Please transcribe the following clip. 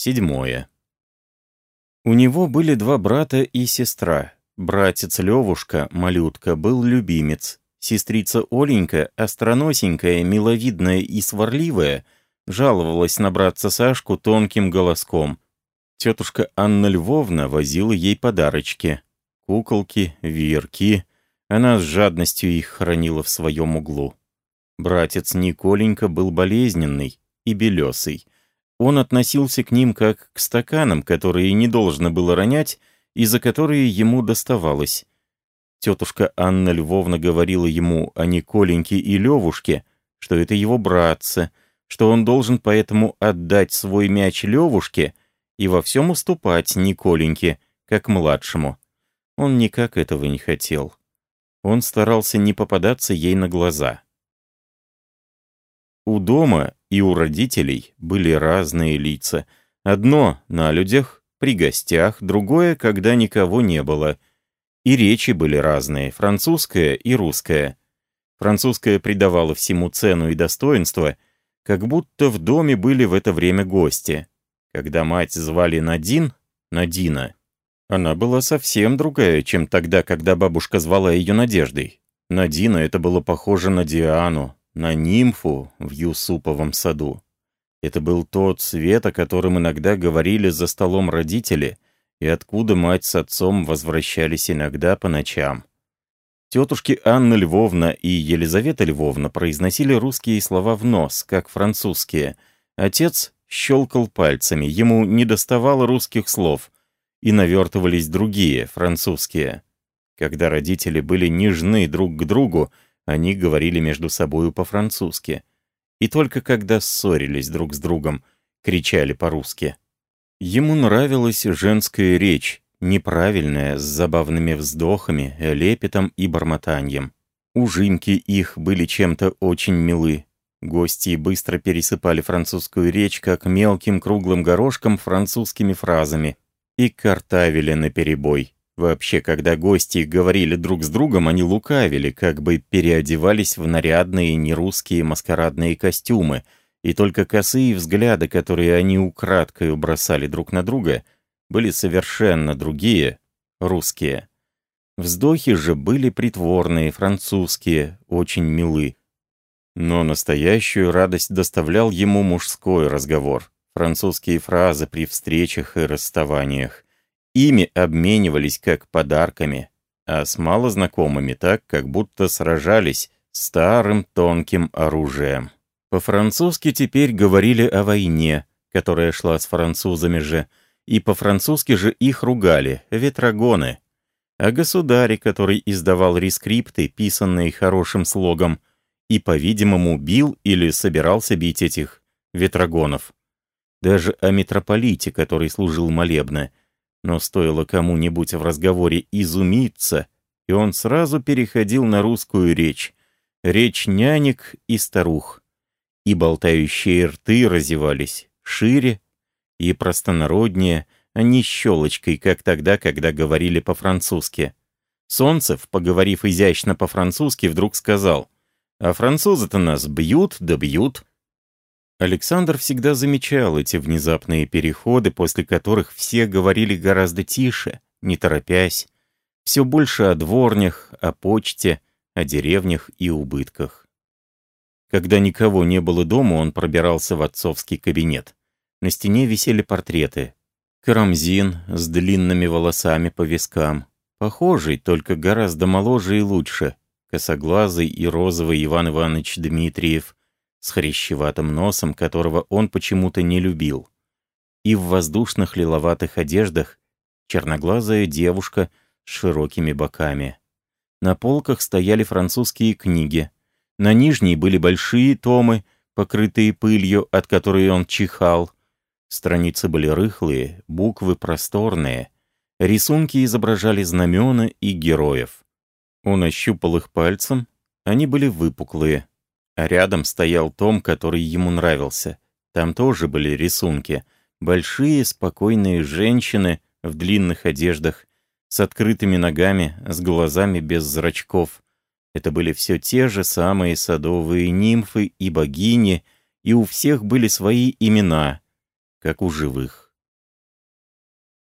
Седьмое. У него были два брата и сестра. Братец Левушка, малютка, был любимец. Сестрица Оленька, остроносенькая, миловидная и сварливая, жаловалась на братца Сашку тонким голоском. Тетушка Анна Львовна возила ей подарочки. Куколки, веерки. Она с жадностью их хранила в своем углу. Братец Николенька был болезненный и белесый. Он относился к ним как к стаканам, которые не должно было ронять, и за которые ему доставалось. Тетушка Анна Львовна говорила ему о Николеньке и Левушке, что это его братцы, что он должен поэтому отдать свой мяч Левушке и во всем уступать Николеньке, как младшему. Он никак этого не хотел. Он старался не попадаться ей на глаза. У дома и у родителей были разные лица. Одно — на людях, при гостях, другое — когда никого не было. И речи были разные, французская и русская. Французская придавала всему цену и достоинство, как будто в доме были в это время гости. Когда мать звали Надин, Надина, она была совсем другая, чем тогда, когда бабушка звала ее Надеждой. Надина это было похоже на Диану, на нимфу в Юсуповом саду. Это был тот свет, о котором иногда говорили за столом родители, и откуда мать с отцом возвращались иногда по ночам. Тетушки Анна Львовна и Елизавета Львовна произносили русские слова в нос, как французские. Отец щелкал пальцами, ему не доставало русских слов, и навертывались другие, французские. Когда родители были нежны друг к другу, они говорили между собою по-французски. И только когда ссорились друг с другом, кричали по-русски. Ему нравилась женская речь, неправильная, с забавными вздохами, лепетом и бормотанием. Ужимки их были чем-то очень милы. Гости быстро пересыпали французскую речь, как мелким круглым горошком французскими фразами, и картавили наперебой. Вообще, когда гости говорили друг с другом, они лукавили, как бы переодевались в нарядные нерусские маскарадные костюмы, и только косые взгляды, которые они украдкой бросали друг на друга, были совершенно другие, русские. Вздохи же были притворные, французские, очень милы. Но настоящую радость доставлял ему мужской разговор, французские фразы при встречах и расставаниях. Ими обменивались как подарками, а с малознакомыми так, как будто сражались старым тонким оружием. По-французски теперь говорили о войне, которая шла с французами же, и по-французски же их ругали, ветрогоны. О государе, который издавал рескрипты, писанные хорошим слогом, и, по-видимому, бил или собирался бить этих ветрогонов. Даже о митрополите, который служил молебно, но стоило кому-нибудь в разговоре изумиться, и он сразу переходил на русскую речь, речь нянек и старух. И болтающие рты разевались шире и простонароднее, а не щелочкой, как тогда, когда говорили по-французски. Солнцев, поговорив изящно по-французски, вдруг сказал, «А французы-то нас бьют да бьют». Александр всегда замечал эти внезапные переходы, после которых все говорили гораздо тише, не торопясь, все больше о дворнях, о почте, о деревнях и убытках. Когда никого не было дома, он пробирался в отцовский кабинет. На стене висели портреты. Карамзин с длинными волосами по вискам. Похожий, только гораздо моложе и лучше. Косоглазый и розовый Иван Иванович Дмитриев с хрящеватым носом, которого он почему-то не любил. И в воздушных лиловатых одеждах черноглазая девушка с широкими боками. На полках стояли французские книги. На нижней были большие томы, покрытые пылью, от которой он чихал. Страницы были рыхлые, буквы просторные. Рисунки изображали знамена и героев. Он ощупал их пальцем, они были выпуклые, а рядом стоял том, который ему нравился. Там тоже были рисунки. Большие, спокойные женщины в длинных одеждах, с открытыми ногами, с глазами без зрачков. Это были все те же самые садовые нимфы и богини, и у всех были свои имена, как у живых.